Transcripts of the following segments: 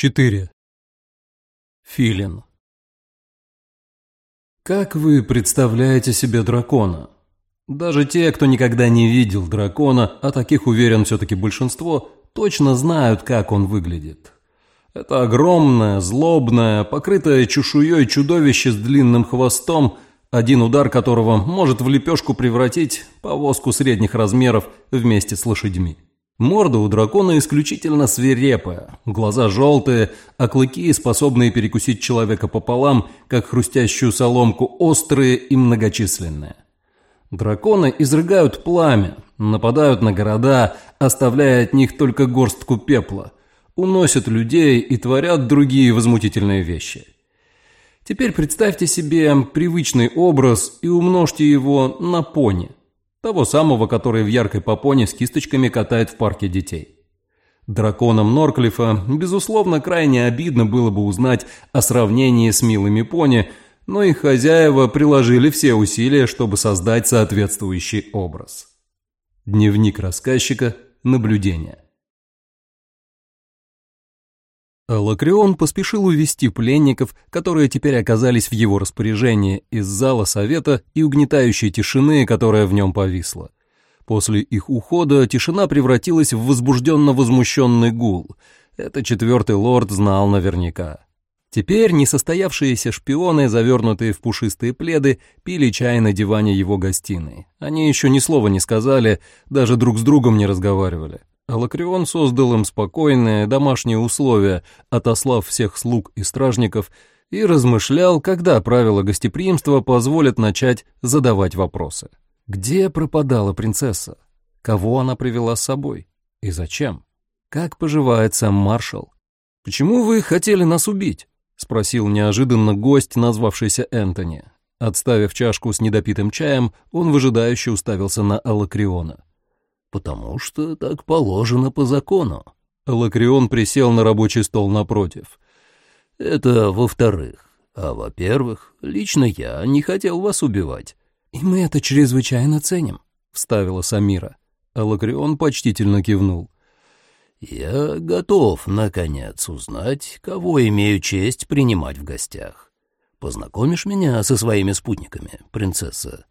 4. Филин. Как вы представляете себе дракона? Даже те, кто никогда не видел дракона, а таких уверен все-таки большинство, точно знают, как он выглядит. Это огромное, злобное, покрытое чешуей чудовище с длинным хвостом, один удар которого может в лепешку превратить повозку средних размеров вместе с лошадьми. Морда у дракона исключительно свирепая, глаза желтые, а клыки, способные перекусить человека пополам, как хрустящую соломку, острые и многочисленные. Драконы изрыгают пламя, нападают на города, оставляя от них только горстку пепла, уносят людей и творят другие возмутительные вещи. Теперь представьте себе привычный образ и умножьте его на пони. Того самого, который в яркой попоне с кисточками катает в парке детей. Драконам Норклифа, безусловно, крайне обидно было бы узнать о сравнении с милыми пони, но их хозяева приложили все усилия, чтобы создать соответствующий образ. Дневник рассказчика. Наблюдение. Лакрион поспешил увести пленников, которые теперь оказались в его распоряжении, из зала совета и угнетающей тишины, которая в нем повисла. После их ухода тишина превратилась в возбужденно-возмущенный гул. Это четвертый лорд знал наверняка. Теперь несостоявшиеся шпионы, завернутые в пушистые пледы, пили чай на диване его гостиной. Они еще ни слова не сказали, даже друг с другом не разговаривали. Алакрион создал им спокойные домашние условия, отослав всех слуг и стражников, и размышлял, когда правила гостеприимства позволят начать задавать вопросы. Где пропадала принцесса? Кого она привела с собой? И зачем? Как поживает сам маршал? «Почему вы хотели нас убить?» — спросил неожиданно гость, назвавшийся Энтони. Отставив чашку с недопитым чаем, он выжидающе уставился на Алакриона потому что так положено по закону. Лакрион присел на рабочий стол напротив. Это во-вторых. А во-первых, лично я не хотел вас убивать. И мы это чрезвычайно ценим, вставила Самира. Лакрион почтительно кивнул. Я готов, наконец, узнать, кого имею честь принимать в гостях. Познакомишь меня со своими спутниками, принцесса?»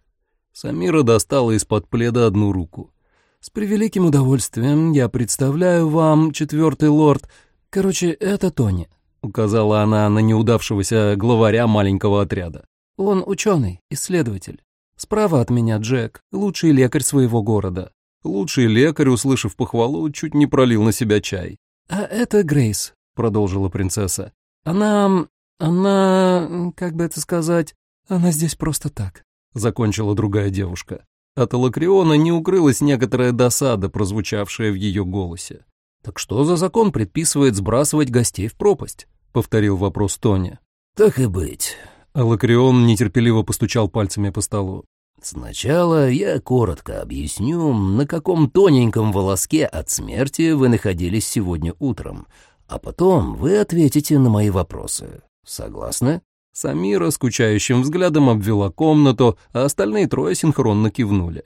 Самира достала из-под пледа одну руку. «С превеликим удовольствием я представляю вам, четвертый лорд. Короче, это Тони», — указала она на неудавшегося главаря маленького отряда. «Он ученый, исследователь. Справа от меня Джек, лучший лекарь своего города». Лучший лекарь, услышав похвалу, чуть не пролил на себя чай. «А это Грейс», — продолжила принцесса. «Она... она... как бы это сказать... она здесь просто так», — закончила другая девушка. От Алакриона не укрылась некоторая досада, прозвучавшая в ее голосе. «Так что за закон предписывает сбрасывать гостей в пропасть?» — повторил вопрос Тони. «Так и быть». Алакрион нетерпеливо постучал пальцами по столу. «Сначала я коротко объясню, на каком тоненьком волоске от смерти вы находились сегодня утром, а потом вы ответите на мои вопросы. Согласны?» Самира скучающим взглядом обвела комнату, а остальные трое синхронно кивнули.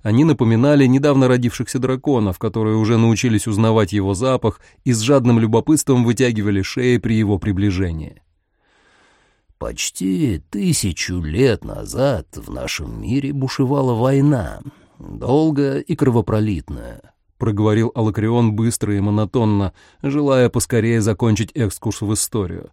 Они напоминали недавно родившихся драконов, которые уже научились узнавать его запах и с жадным любопытством вытягивали шеи при его приближении. «Почти тысячу лет назад в нашем мире бушевала война, долгая и кровопролитная», — проговорил Алакрион быстро и монотонно, желая поскорее закончить экскурс в историю.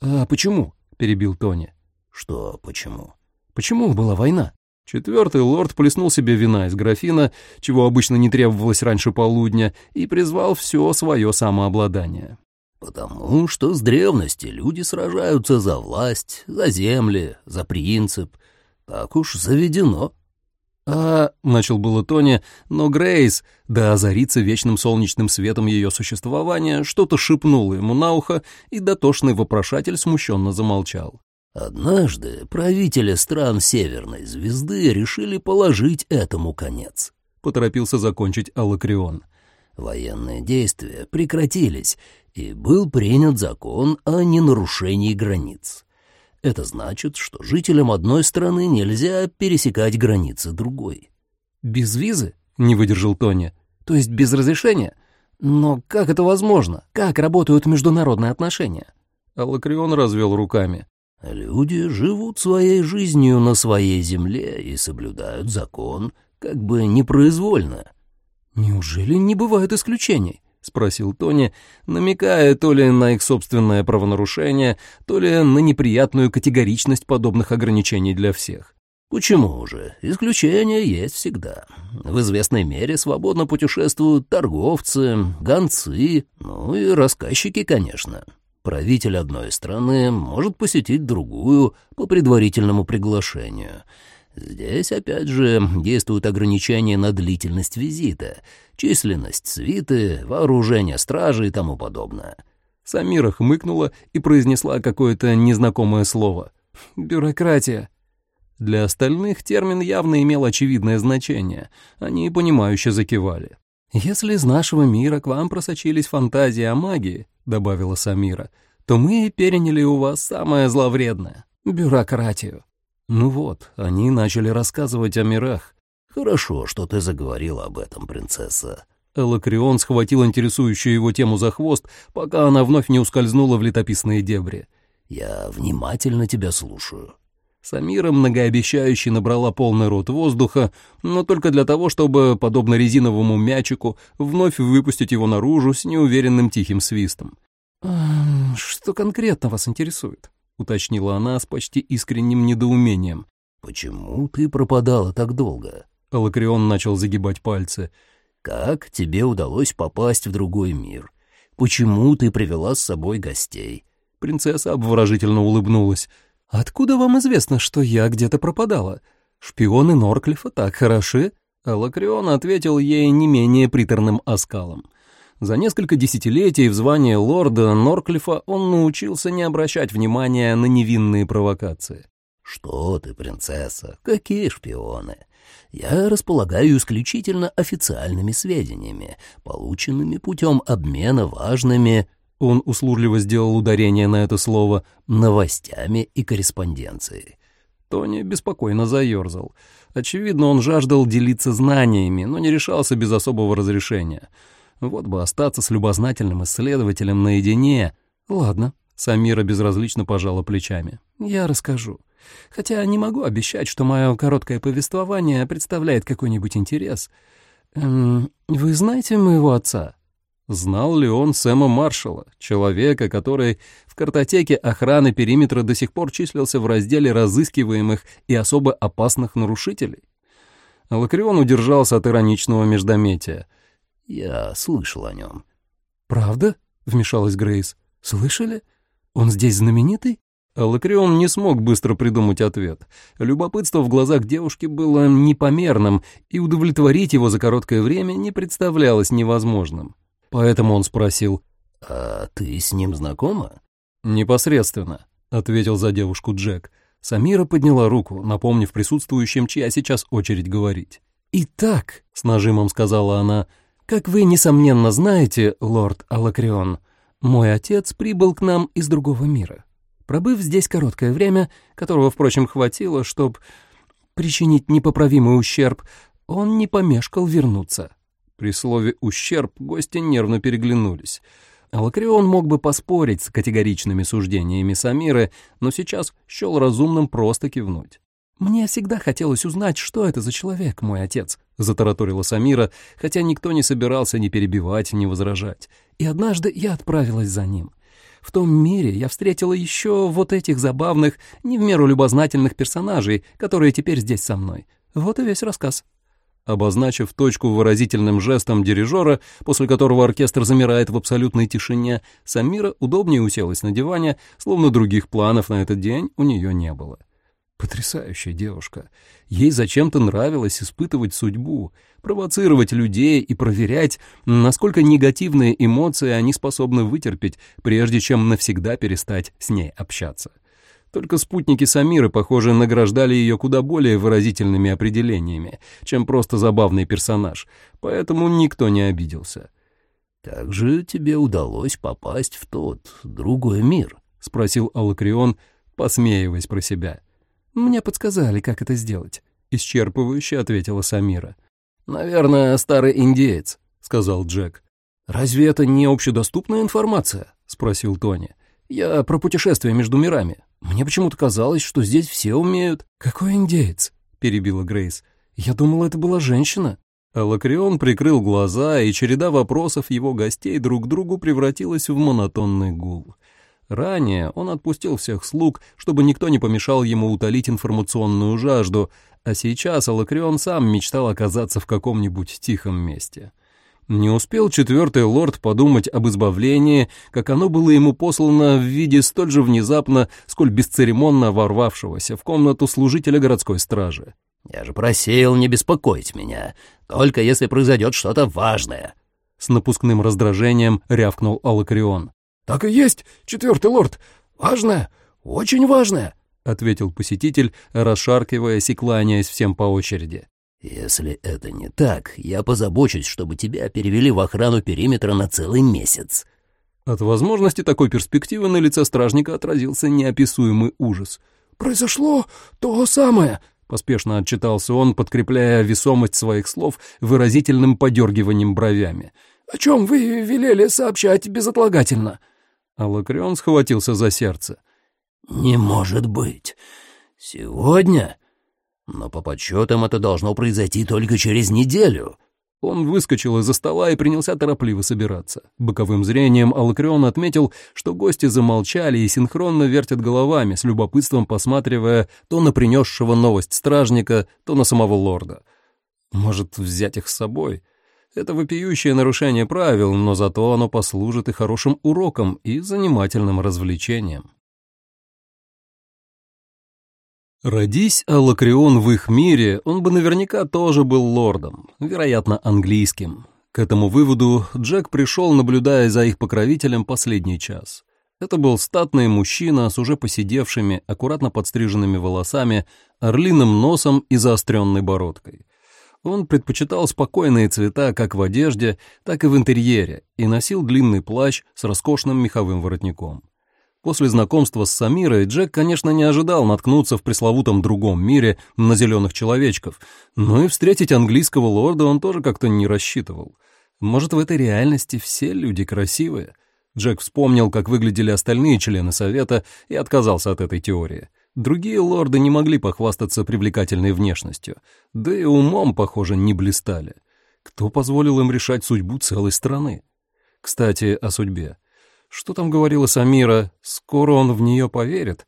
«А почему?» Перебил Тони. «Что почему?» «Почему была война?» Четвертый лорд плеснул себе вина из графина, чего обычно не требовалось раньше полудня, и призвал все свое самообладание. «Потому что с древности люди сражаются за власть, за земли, за принцип. Так уж заведено». «А...» — начал было Тони, но Грейс, да озарится вечным солнечным светом ее существования, что-то шепнуло ему на ухо, и дотошный вопрошатель смущенно замолчал. «Однажды правители стран Северной Звезды решили положить этому конец», — поторопился закончить Алакрион. Военные действия прекратились, и был принят закон о ненарушении границ. Это значит, что жителям одной страны нельзя пересекать границы другой. «Без визы?» — не выдержал Тони. «То есть без разрешения?» Но как это возможно? Как работают международные отношения? Алакрион развел руками. Люди живут своей жизнью на своей земле и соблюдают закон, как бы непроизвольно. Неужели не бывает исключений? — спросил Тони, намекая то ли на их собственное правонарушение, то ли на неприятную категоричность подобных ограничений для всех. Почему же? Исключения есть всегда. В известной мере свободно путешествуют торговцы, гонцы, ну и рассказчики, конечно. Правитель одной страны может посетить другую по предварительному приглашению. Здесь, опять же, действуют ограничения на длительность визита, численность свиты, вооружение стражи и тому подобное. Самира хмыкнула и произнесла какое-то незнакомое слово. «Бюрократия», для остальных термин явно имел очевидное значение. Они понимающе закивали. «Если из нашего мира к вам просочились фантазии о магии», — добавила Самира, «то мы переняли у вас самое зловредное — бюрократию». Ну вот, они начали рассказывать о мирах. «Хорошо, что ты заговорила об этом, принцесса». Элакрион схватил интересующую его тему за хвост, пока она вновь не ускользнула в летописные дебри. «Я внимательно тебя слушаю». Самира многообещающе набрала полный рот воздуха, но только для того, чтобы, подобно резиновому мячику, вновь выпустить его наружу с неуверенным тихим свистом. «Что конкретно вас интересует?» — уточнила она с почти искренним недоумением. «Почему ты пропадала так долго?» Алакрион начал загибать пальцы. «Как тебе удалось попасть в другой мир? Почему ты привела с собой гостей?» Принцесса обворожительно улыбнулась. «Откуда вам известно, что я где-то пропадала? Шпионы Норклифа так хороши?» Алакрион ответил ей не менее приторным оскалом. За несколько десятилетий в звании лорда Норклифа он научился не обращать внимания на невинные провокации. «Что ты, принцесса, какие шпионы? Я располагаю исключительно официальными сведениями, полученными путем обмена важными он услужливо сделал ударение на это слово «новостями и корреспонденцией». Тони беспокойно заерзал. Очевидно, он жаждал делиться знаниями, но не решался без особого разрешения. Вот бы остаться с любознательным исследователем наедине. Ладно, Самира безразлично пожала плечами. Я расскажу. Хотя не могу обещать, что мое короткое повествование представляет какой-нибудь интерес. Эм, вы знаете моего отца? Знал ли он Сэма Маршалла, человека, который в картотеке охраны периметра до сих пор числился в разделе разыскиваемых и особо опасных нарушителей? Лакрион удержался от ироничного междометия. «Я слышал о нем». «Правда?» — вмешалась Грейс. «Слышали? Он здесь знаменитый?» Лакрион не смог быстро придумать ответ. Любопытство в глазах девушки было непомерным, и удовлетворить его за короткое время не представлялось невозможным. Поэтому он спросил, «А ты с ним знакома?» «Непосредственно», — ответил за девушку Джек. Самира подняла руку, напомнив присутствующим, чья сейчас очередь говорить. «Итак», — с нажимом сказала она, — «как вы, несомненно, знаете, лорд Алакрион, мой отец прибыл к нам из другого мира. Пробыв здесь короткое время, которого, впрочем, хватило, чтобы причинить непоправимый ущерб, он не помешкал вернуться. При слове «ущерб» гости нервно переглянулись. Алакрион мог бы поспорить с категоричными суждениями Самиры, но сейчас счел разумным просто кивнуть. «Мне всегда хотелось узнать, что это за человек, мой отец», — затараторила Самира, хотя никто не собирался ни перебивать, ни возражать. «И однажды я отправилась за ним. В том мире я встретила еще вот этих забавных, не в меру любознательных персонажей, которые теперь здесь со мной. Вот и весь рассказ». Обозначив точку выразительным жестом дирижера, после которого оркестр замирает в абсолютной тишине, Самира удобнее уселась на диване, словно других планов на этот день у нее не было. Потрясающая девушка. Ей зачем-то нравилось испытывать судьбу, провоцировать людей и проверять, насколько негативные эмоции они способны вытерпеть, прежде чем навсегда перестать с ней общаться. Только спутники Самиры, похоже, награждали ее куда более выразительными определениями, чем просто забавный персонаж, поэтому никто не обиделся. «Как же тебе удалось попасть в тот другой мир?» — спросил Алакрион, посмеиваясь про себя. «Мне подсказали, как это сделать», — исчерпывающе ответила Самира. «Наверное, старый индеец», — сказал Джек. «Разве это не общедоступная информация?» — спросил Тони. «Я про путешествия между мирами. Мне почему-то казалось, что здесь все умеют». «Какой индеец?» — перебила Грейс. «Я думала, это была женщина». Алакрион прикрыл глаза, и череда вопросов его гостей друг к другу превратилась в монотонный гул. Ранее он отпустил всех слуг, чтобы никто не помешал ему утолить информационную жажду, а сейчас Алакрион сам мечтал оказаться в каком-нибудь тихом месте. Не успел четвертый лорд подумать об избавлении, как оно было ему послано в виде столь же внезапно, сколь бесцеремонно ворвавшегося в комнату служителя городской стражи. «Я же просил не беспокоить меня, только если произойдет что-то важное». С напускным раздражением рявкнул Алакрион. «Так и есть, четвертый лорд. Важное, очень важное», — ответил посетитель, расшаркиваясь и кланяясь всем по очереди. «Если это не так, я позабочусь, чтобы тебя перевели в охрану периметра на целый месяц». От возможности такой перспективы на лице стражника отразился неописуемый ужас. «Произошло то самое», — поспешно отчитался он, подкрепляя весомость своих слов выразительным подергиванием бровями. «О чем вы велели сообщать безотлагательно?» Алакрион схватился за сердце. «Не может быть. Сегодня?» Но по подсчетам это должно произойти только через неделю. Он выскочил из-за стола и принялся торопливо собираться. Боковым зрением Алакрион отметил, что гости замолчали и синхронно вертят головами, с любопытством посматривая то на принесшего новость стражника, то на самого лорда. Может, взять их с собой? Это вопиющее нарушение правил, но зато оно послужит и хорошим уроком, и занимательным развлечением. Родись Аллакрион в их мире, он бы наверняка тоже был лордом, вероятно, английским. К этому выводу Джек пришел, наблюдая за их покровителем последний час. Это был статный мужчина с уже посидевшими, аккуратно подстриженными волосами, орлиным носом и заостренной бородкой. Он предпочитал спокойные цвета как в одежде, так и в интерьере и носил длинный плащ с роскошным меховым воротником. После знакомства с Самирой Джек, конечно, не ожидал наткнуться в пресловутом другом мире на зеленых человечков, но и встретить английского лорда он тоже как-то не рассчитывал. Может, в этой реальности все люди красивые? Джек вспомнил, как выглядели остальные члены Совета, и отказался от этой теории. Другие лорды не могли похвастаться привлекательной внешностью, да и умом, похоже, не блистали. Кто позволил им решать судьбу целой страны? Кстати, о судьбе. Что там говорила Самира? Скоро он в нее поверит.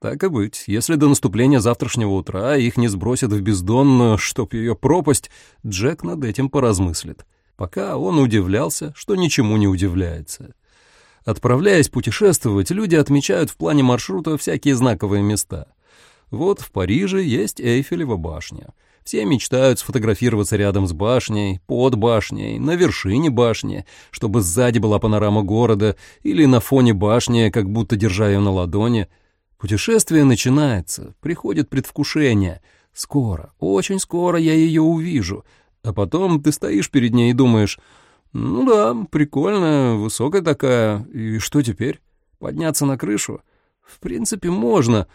Так и быть, если до наступления завтрашнего утра их не сбросят в бездонную, чтоб ее пропасть, Джек над этим поразмыслит. Пока он удивлялся, что ничему не удивляется. Отправляясь путешествовать, люди отмечают в плане маршрута всякие знаковые места. Вот в Париже есть Эйфелева башня — все мечтают сфотографироваться рядом с башней, под башней, на вершине башни, чтобы сзади была панорама города, или на фоне башни, как будто держа ее на ладони. Путешествие начинается, приходит предвкушение. Скоро, очень скоро я ее увижу. А потом ты стоишь перед ней и думаешь, ну да, прикольная, высокая такая, и что теперь? Подняться на крышу? В принципе, можно.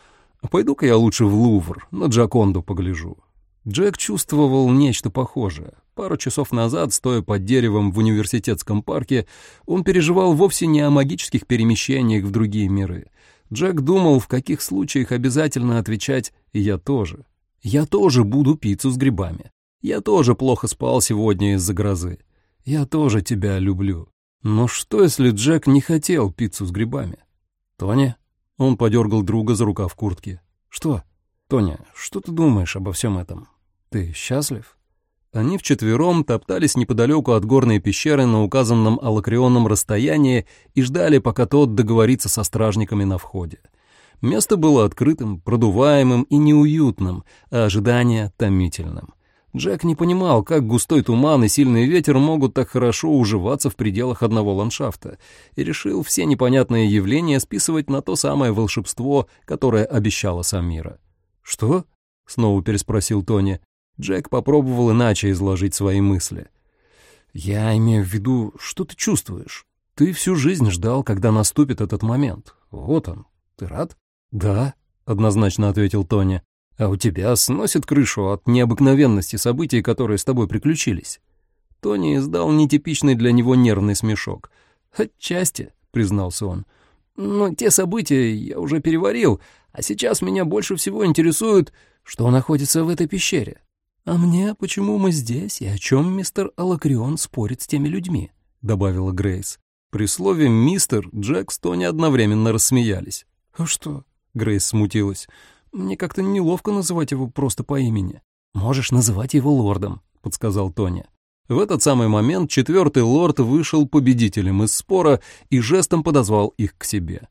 Пойду-ка я лучше в Лувр, на Джаконду погляжу. Джек чувствовал нечто похожее. Пару часов назад, стоя под деревом в университетском парке, он переживал вовсе не о магических перемещениях в другие миры. Джек думал, в каких случаях обязательно отвечать «я тоже». «Я тоже буду пиццу с грибами. Я тоже плохо спал сегодня из-за грозы. Я тоже тебя люблю». Но что, если Джек не хотел пиццу с грибами? «Тони?» Он подергал друга за рукав куртки. «Что?» «Тоня, что ты думаешь обо всем этом?» «Ты счастлив?» Они вчетвером топтались неподалеку от горной пещеры на указанном алакрионном расстоянии и ждали, пока тот договорится со стражниками на входе. Место было открытым, продуваемым и неуютным, а ожидание — томительным. Джек не понимал, как густой туман и сильный ветер могут так хорошо уживаться в пределах одного ландшафта, и решил все непонятные явления списывать на то самое волшебство, которое обещала Самира. «Что?» — снова переспросил Тони. Джек попробовал иначе изложить свои мысли. «Я имею в виду, что ты чувствуешь? Ты всю жизнь ждал, когда наступит этот момент. Вот он. Ты рад?» «Да», — однозначно ответил Тони. «А у тебя сносит крышу от необыкновенности событий, которые с тобой приключились?» Тони издал нетипичный для него нервный смешок. «Отчасти», — признался он. «Но те события я уже переварил, а сейчас меня больше всего интересует, что находится в этой пещере». «А мне, почему мы здесь и о чем мистер Алакрион спорит с теми людьми?» — добавила Грейс. При слове «мистер» Джек с Тони одновременно рассмеялись. «А что?» — Грейс смутилась. «Мне как-то неловко называть его просто по имени». «Можешь называть его лордом», — подсказал Тони. В этот самый момент четвертый лорд вышел победителем из спора и жестом подозвал их к себе.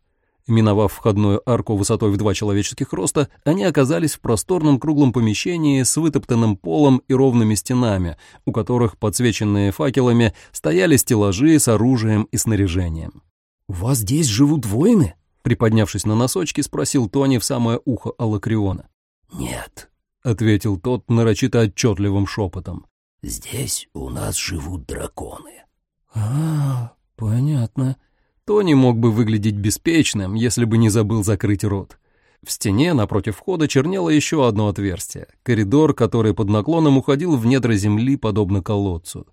Миновав входную арку высотой в два человеческих роста, они оказались в просторном круглом помещении с вытоптанным полом и ровными стенами, у которых, подсвеченные факелами, стояли стеллажи с оружием и снаряжением. «У вас здесь живут воины?» Приподнявшись на носочки, спросил Тони в самое ухо Аллакриона. «Нет», — ответил тот нарочито отчетливым шепотом. Здесь у нас живут драконы. А, понятно. Тони мог бы выглядеть беспечным, если бы не забыл закрыть рот. В стене напротив входа чернело еще одно отверстие, коридор, который под наклоном уходил в недра земли, подобно колодцу.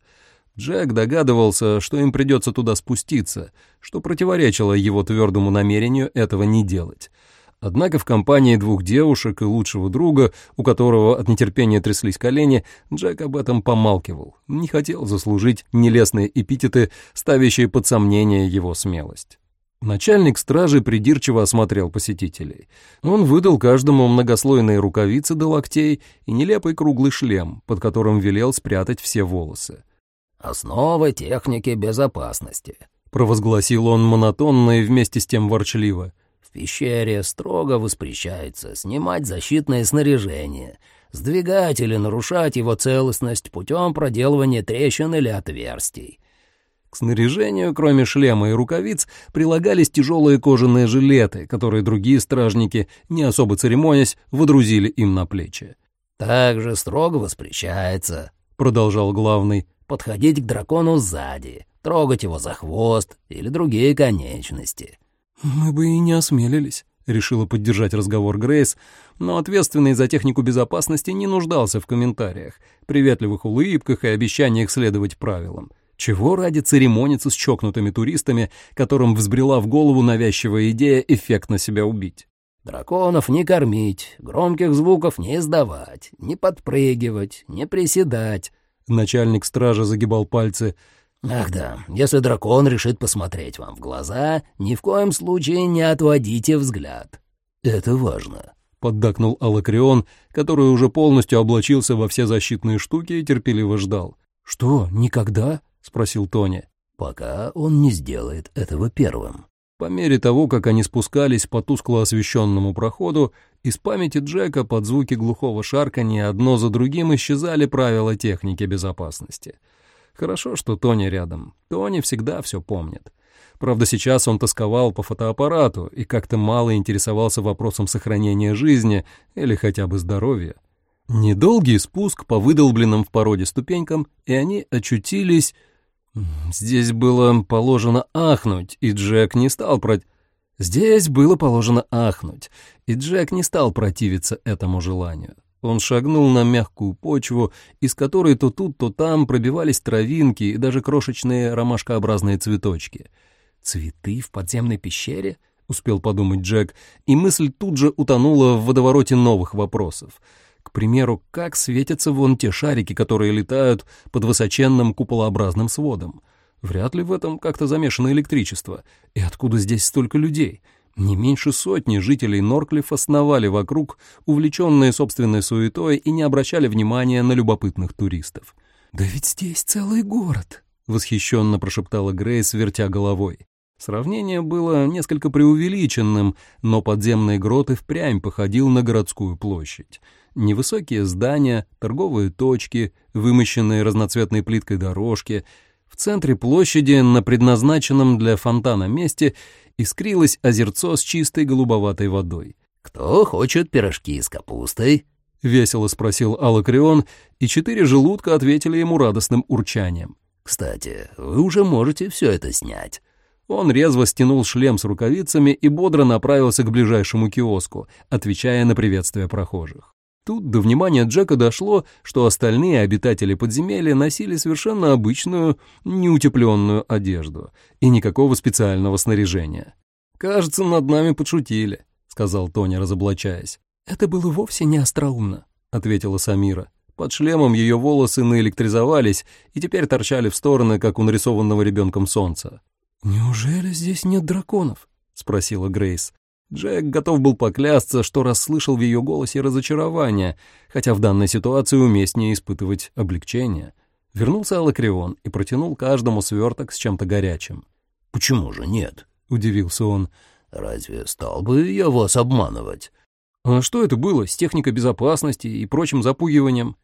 Джек догадывался, что им придется туда спуститься, что противоречило его твердому намерению этого не делать. Однако в компании двух девушек и лучшего друга, у которого от нетерпения тряслись колени, Джек об этом помалкивал, не хотел заслужить нелестные эпитеты, ставящие под сомнение его смелость. Начальник стражи придирчиво осмотрел посетителей. Он выдал каждому многослойные рукавицы до локтей и нелепый круглый шлем, под которым велел спрятать все волосы. «Основа техники безопасности», — провозгласил он монотонно и вместе с тем ворчливо — пещере строго воспрещается снимать защитное снаряжение, сдвигать или нарушать его целостность путем проделывания трещин или отверстий. К снаряжению, кроме шлема и рукавиц, прилагались тяжелые кожаные жилеты, которые другие стражники, не особо церемонясь, водрузили им на плечи. «Также строго воспрещается», — продолжал главный, — «подходить к дракону сзади, трогать его за хвост или другие конечности». «Мы бы и не осмелились», — решила поддержать разговор Грейс, но ответственный за технику безопасности не нуждался в комментариях, приветливых улыбках и обещаниях следовать правилам. Чего ради церемониться с чокнутыми туристами, которым взбрела в голову навязчивая идея эффектно себя убить? «Драконов не кормить, громких звуков не издавать, не подпрыгивать, не приседать». Начальник стражи загибал пальцы — Ах да, если дракон решит посмотреть вам в глаза, ни в коем случае не отводите взгляд. Это важно. Поддакнул Алакрион, который уже полностью облачился во все защитные штуки и терпеливо ждал. «Что, никогда?» — спросил Тони. «Пока он не сделает этого первым». По мере того, как они спускались по тускло освещенному проходу, из памяти Джека под звуки глухого шарканья одно за другим исчезали правила техники безопасности — Хорошо, что Тони рядом. Тони всегда все помнит. Правда, сейчас он тосковал по фотоаппарату и как-то мало интересовался вопросом сохранения жизни или хотя бы здоровья. Недолгий спуск по выдолбленным в породе ступенькам, и они очутились... Здесь было положено ахнуть, и Джек не стал про... Здесь было положено ахнуть, и Джек не стал противиться этому желанию. Он шагнул на мягкую почву, из которой то тут, то там пробивались травинки и даже крошечные ромашкообразные цветочки. «Цветы в подземной пещере?» — успел подумать Джек, и мысль тут же утонула в водовороте новых вопросов. К примеру, как светятся вон те шарики, которые летают под высоченным куполообразным сводом? Вряд ли в этом как-то замешано электричество. И откуда здесь столько людей? Не меньше сотни жителей Норклифф основали вокруг, увлеченные собственной суетой и не обращали внимания на любопытных туристов. «Да ведь здесь целый город», — восхищенно прошептала Грейс, вертя головой. Сравнение было несколько преувеличенным, но подземный грот и впрямь походил на городскую площадь. Невысокие здания, торговые точки, вымощенные разноцветной плиткой дорожки. В центре площади, на предназначенном для фонтана месте, искрилось озерцо с чистой голубоватой водой. «Кто хочет пирожки с капустой?» — весело спросил Алакрион, и четыре желудка ответили ему радостным урчанием. «Кстати, вы уже можете все это снять». Он резво стянул шлем с рукавицами и бодро направился к ближайшему киоску, отвечая на приветствие прохожих. Тут до внимания Джека дошло, что остальные обитатели подземелья носили совершенно обычную, неутепленную одежду и никакого специального снаряжения. «Кажется, над нами подшутили», — сказал Тони, разоблачаясь. «Это было вовсе не остроумно», — ответила Самира. Под шлемом ее волосы наэлектризовались и теперь торчали в стороны, как у нарисованного ребенком солнца. «Неужели здесь нет драконов?» — спросила Грейс. Джек готов был поклясться, что расслышал в ее голосе разочарование, хотя в данной ситуации уместнее испытывать облегчение. Вернулся Алакрион и протянул каждому сверток с чем-то горячим. «Почему же нет?» — удивился он. «Разве стал бы я вас обманывать?» «А что это было с техникой безопасности и прочим запугиванием?»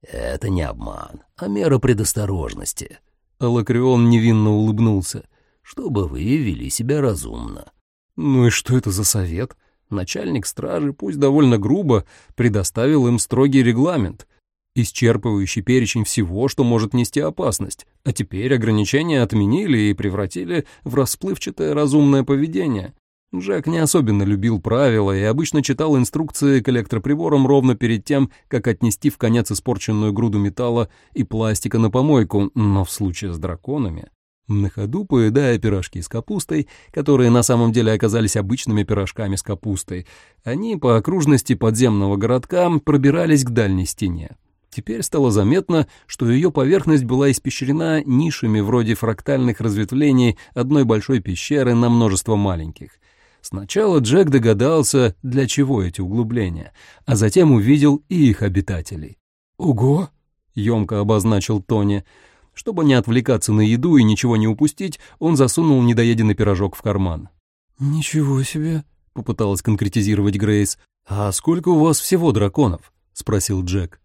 «Это не обман, а мера предосторожности». Алакрион невинно улыбнулся. «Чтобы вы вели себя разумно». Ну и что это за совет? Начальник стражи, пусть довольно грубо, предоставил им строгий регламент, исчерпывающий перечень всего, что может нести опасность, а теперь ограничения отменили и превратили в расплывчатое разумное поведение. Джек не особенно любил правила и обычно читал инструкции к электроприборам ровно перед тем, как отнести в конец испорченную груду металла и пластика на помойку, но в случае с драконами на ходу поедая пирожки с капустой, которые на самом деле оказались обычными пирожками с капустой, они по окружности подземного городка пробирались к дальней стене. Теперь стало заметно, что ее поверхность была испещрена нишами вроде фрактальных разветвлений одной большой пещеры на множество маленьких. Сначала Джек догадался, для чего эти углубления, а затем увидел и их обитателей. «Ого!» — емко обозначил Тони — чтобы не отвлекаться на еду и ничего не упустить, он засунул недоеденный пирожок в карман. «Ничего себе!» — попыталась конкретизировать Грейс. «А сколько у вас всего драконов?» — спросил Джек.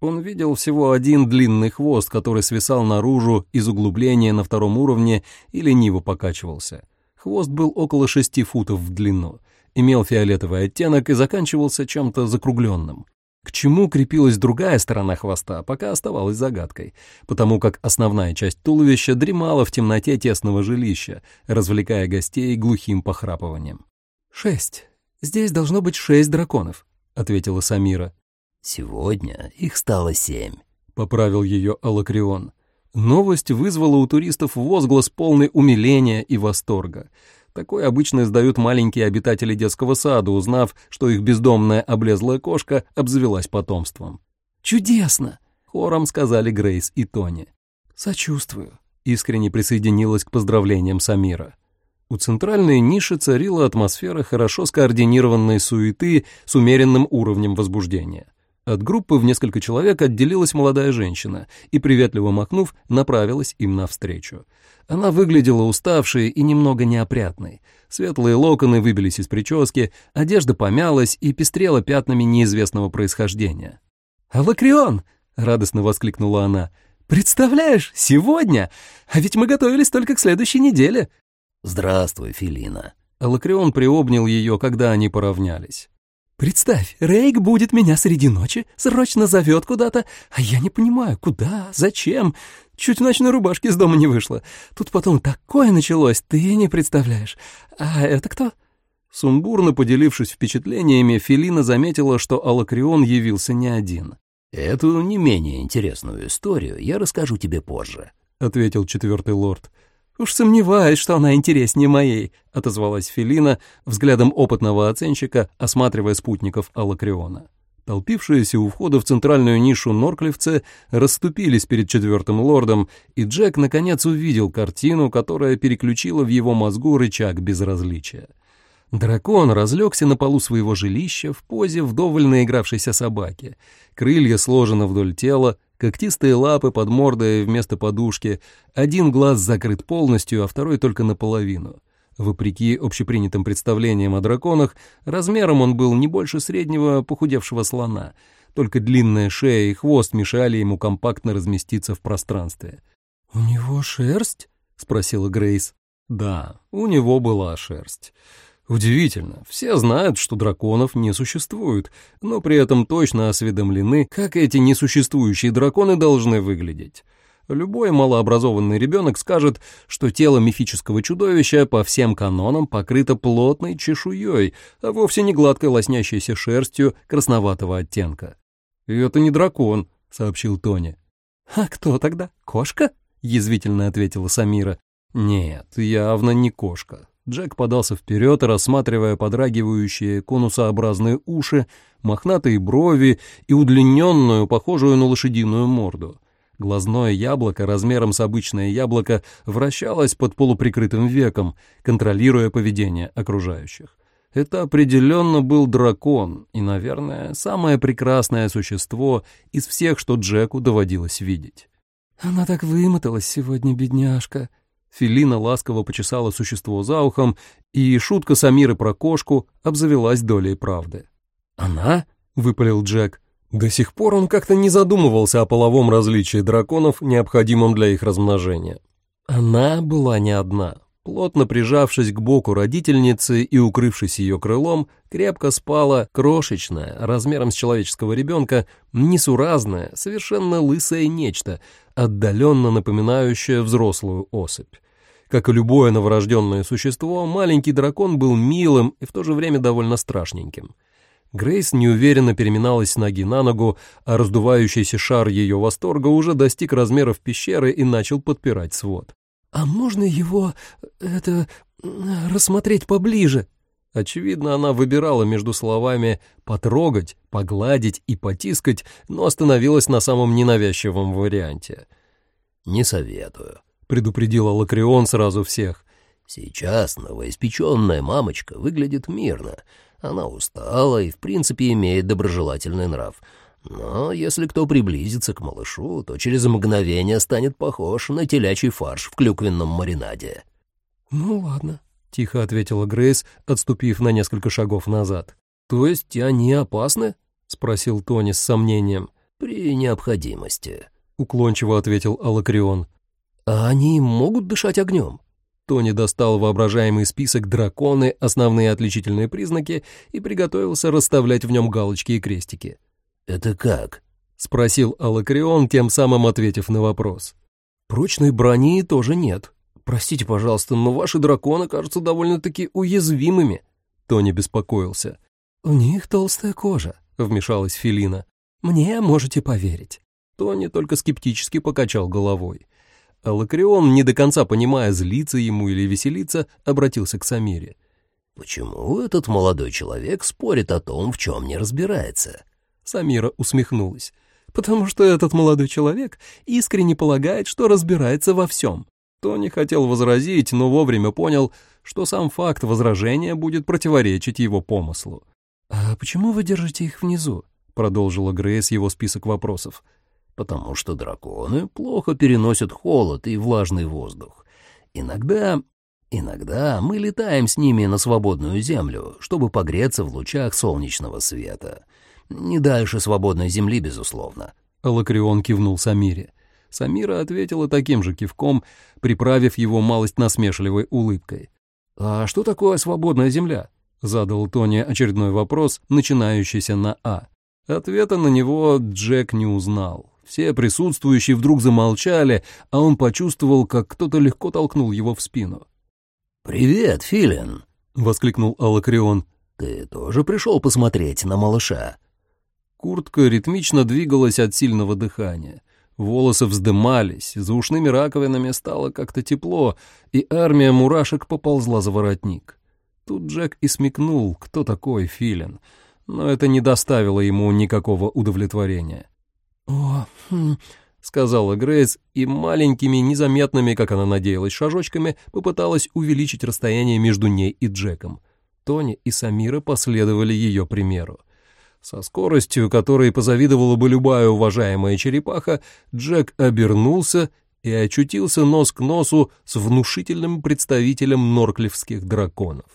Он видел всего один длинный хвост, который свисал наружу из углубления на втором уровне и лениво покачивался. Хвост был около шести футов в длину, имел фиолетовый оттенок и заканчивался чем-то закругленным. К чему крепилась другая сторона хвоста, пока оставалась загадкой, потому как основная часть туловища дремала в темноте тесного жилища, развлекая гостей глухим похрапыванием. «Шесть. Здесь должно быть шесть драконов», — ответила Самира. «Сегодня их стало семь», — поправил ее Алакрион. Новость вызвала у туристов возглас полный умиления и восторга — Такое обычно издают маленькие обитатели детского сада, узнав, что их бездомная облезлая кошка обзавелась потомством. «Чудесно!» — хором сказали Грейс и Тони. «Сочувствую», — искренне присоединилась к поздравлениям Самира. У центральной ниши царила атмосфера хорошо скоординированной суеты с умеренным уровнем возбуждения. От группы в несколько человек отделилась молодая женщина и, приветливо махнув, направилась им навстречу. Она выглядела уставшей и немного неопрятной. Светлые локоны выбились из прически, одежда помялась и пестрела пятнами неизвестного происхождения. «Алакрион!» — радостно воскликнула она. «Представляешь, сегодня! А ведь мы готовились только к следующей неделе!» «Здравствуй, Филина!» Алакрион приобнял ее, когда они поравнялись. Представь, Рейк будет меня среди ночи, срочно зовет куда-то, а я не понимаю, куда, зачем. Чуть в ночной рубашке из дома не вышла. Тут потом такое началось, ты не представляешь. А это кто?» Сумбурно поделившись впечатлениями, Филина заметила, что Алакрион явился не один. «Эту не менее интересную историю я расскажу тебе позже», — ответил четвертый лорд. «Уж сомневаюсь, что она интереснее моей», — отозвалась Фелина, взглядом опытного оценщика, осматривая спутников Алакриона. Толпившиеся у входа в центральную нишу норклевцы расступились перед четвертым лордом, и Джек наконец увидел картину, которая переключила в его мозгу рычаг безразличия. Дракон разлегся на полу своего жилища в позе вдоволь наигравшейся собаки. Крылья сложены вдоль тела, когтистые лапы под мордой вместо подушки, один глаз закрыт полностью, а второй только наполовину. Вопреки общепринятым представлениям о драконах, размером он был не больше среднего похудевшего слона, только длинная шея и хвост мешали ему компактно разместиться в пространстве. «У него шерсть?» — спросила Грейс. «Да, у него была шерсть». Удивительно, все знают, что драконов не существует, но при этом точно осведомлены, как эти несуществующие драконы должны выглядеть. Любой малообразованный ребенок скажет, что тело мифического чудовища по всем канонам покрыто плотной чешуей, а вовсе не гладкой лоснящейся шерстью красноватого оттенка. «И это не дракон», — сообщил Тони. «А кто тогда? Кошка?» — язвительно ответила Самира. «Нет, явно не кошка». Джек подался вперед, рассматривая подрагивающие конусообразные уши, мохнатые брови и удлиненную, похожую на лошадиную морду. Глазное яблоко размером с обычное яблоко вращалось под полуприкрытым веком, контролируя поведение окружающих. Это определенно был дракон и, наверное, самое прекрасное существо из всех, что Джеку доводилось видеть. «Она так вымоталась сегодня, бедняжка». Филина ласково почесала существо за ухом, и шутка Самиры про кошку обзавелась долей правды. «Она?» — выпалил Джек. До сих пор он как-то не задумывался о половом различии драконов, необходимом для их размножения. Она была не одна. Плотно прижавшись к боку родительницы и укрывшись ее крылом, крепко спала крошечная, размером с человеческого ребенка, несуразное, совершенно лысое нечто, отдаленно напоминающее взрослую особь. Как и любое новорожденное существо, маленький дракон был милым и в то же время довольно страшненьким. Грейс неуверенно переминалась с ноги на ногу, а раздувающийся шар ее восторга уже достиг размеров пещеры и начал подпирать свод. «А можно его... это... рассмотреть поближе?» Очевидно, она выбирала между словами «потрогать», «погладить» и «потискать», но остановилась на самом ненавязчивом варианте. «Не советую», — предупредила Лакрион сразу всех. «Сейчас новоиспеченная мамочка выглядит мирно, она устала и, в принципе, имеет доброжелательный нрав. Но если кто приблизится к малышу, то через мгновение станет похож на телячий фарш в клюквенном маринаде». «Ну ладно», — тихо ответила Грейс, отступив на несколько шагов назад. «То есть они опасны?» — спросил Тони с сомнением. «При необходимости», — уклончиво ответил Алакрион. «А они могут дышать огнем?» Тони достал воображаемый список драконы, основные отличительные признаки, и приготовился расставлять в нем галочки и крестики. «Это как?» — спросил Алакрион, тем самым ответив на вопрос. «Прочной брони тоже нет. Простите, пожалуйста, но ваши драконы кажутся довольно-таки уязвимыми». Тони беспокоился. «У них толстая кожа», — вмешалась Филина. «Мне можете поверить». Тони только скептически покачал головой. А Лакрион, не до конца понимая, злиться ему или веселиться, обратился к Самире. «Почему этот молодой человек спорит о том, в чем не разбирается?» Самира усмехнулась. «Потому что этот молодой человек искренне полагает, что разбирается во всем». Тони хотел возразить, но вовремя понял, что сам факт возражения будет противоречить его помыслу. «А почему вы держите их внизу?» — продолжила Грейс его список вопросов потому что драконы плохо переносят холод и влажный воздух. Иногда... Иногда мы летаем с ними на свободную землю, чтобы погреться в лучах солнечного света. Не дальше свободной земли, безусловно. Алакрион кивнул Самире. Самира ответила таким же кивком, приправив его малость насмешливой улыбкой. «А что такое свободная земля?» — задал Тони очередной вопрос, начинающийся на «А». Ответа на него Джек не узнал. Все присутствующие вдруг замолчали, а он почувствовал, как кто-то легко толкнул его в спину. «Привет, Филин!» — воскликнул Алакрион. «Ты тоже пришел посмотреть на малыша?» Куртка ритмично двигалась от сильного дыхания. Волосы вздымались, за ушными раковинами стало как-то тепло, и армия мурашек поползла за воротник. Тут Джек и смекнул, кто такой Филин, но это не доставило ему никакого удовлетворения. «О, хм», — сказала Грейс, и маленькими, незаметными, как она надеялась, шажочками попыталась увеличить расстояние между ней и Джеком. Тони и Самира последовали ее примеру. Со скоростью, которой позавидовала бы любая уважаемая черепаха, Джек обернулся и очутился нос к носу с внушительным представителем норклевских драконов.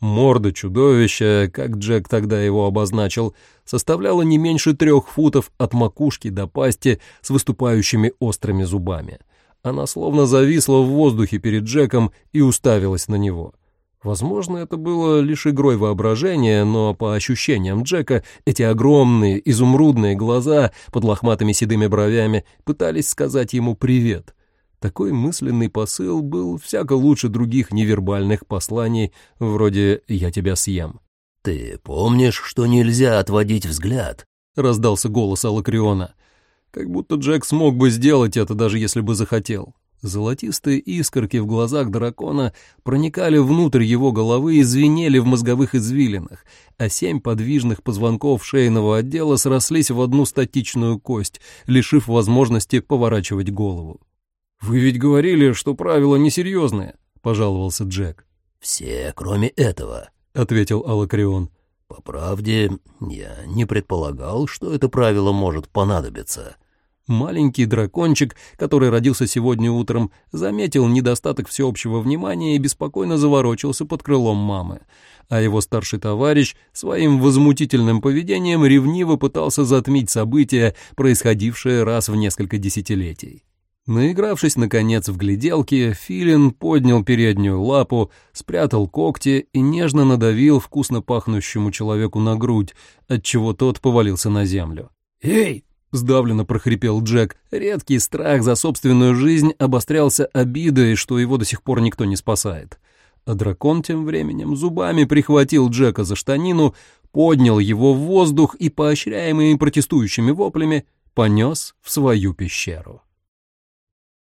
Морда чудовища, как Джек тогда его обозначил, составляла не меньше трех футов от макушки до пасти с выступающими острыми зубами. Она словно зависла в воздухе перед Джеком и уставилась на него. Возможно, это было лишь игрой воображения, но по ощущениям Джека эти огромные изумрудные глаза под лохматыми седыми бровями пытались сказать ему «привет». Такой мысленный посыл был всяко лучше других невербальных посланий, вроде «я тебя съем». «Ты помнишь, что нельзя отводить взгляд?» — раздался голос Алакриона. Как будто Джек смог бы сделать это, даже если бы захотел. Золотистые искорки в глазах дракона проникали внутрь его головы и звенели в мозговых извилинах, а семь подвижных позвонков шейного отдела срослись в одну статичную кость, лишив возможности поворачивать голову. «Вы ведь говорили, что правила несерьезные», — пожаловался Джек. «Все, кроме этого», — ответил Алакрион. «По правде, я не предполагал, что это правило может понадобиться». Маленький дракончик, который родился сегодня утром, заметил недостаток всеобщего внимания и беспокойно заворочился под крылом мамы. А его старший товарищ своим возмутительным поведением ревниво пытался затмить события, происходившие раз в несколько десятилетий. Наигравшись, наконец, в гляделки, Филин поднял переднюю лапу, спрятал когти и нежно надавил вкусно пахнущему человеку на грудь, отчего тот повалился на землю. «Эй, — сдавленно прохрипел Джек. Редкий страх за собственную жизнь обострялся обидой, что его до сих пор никто не спасает. А дракон тем временем зубами прихватил Джека за штанину, поднял его в воздух и, поощряемый протестующими воплями, понес в свою пещеру.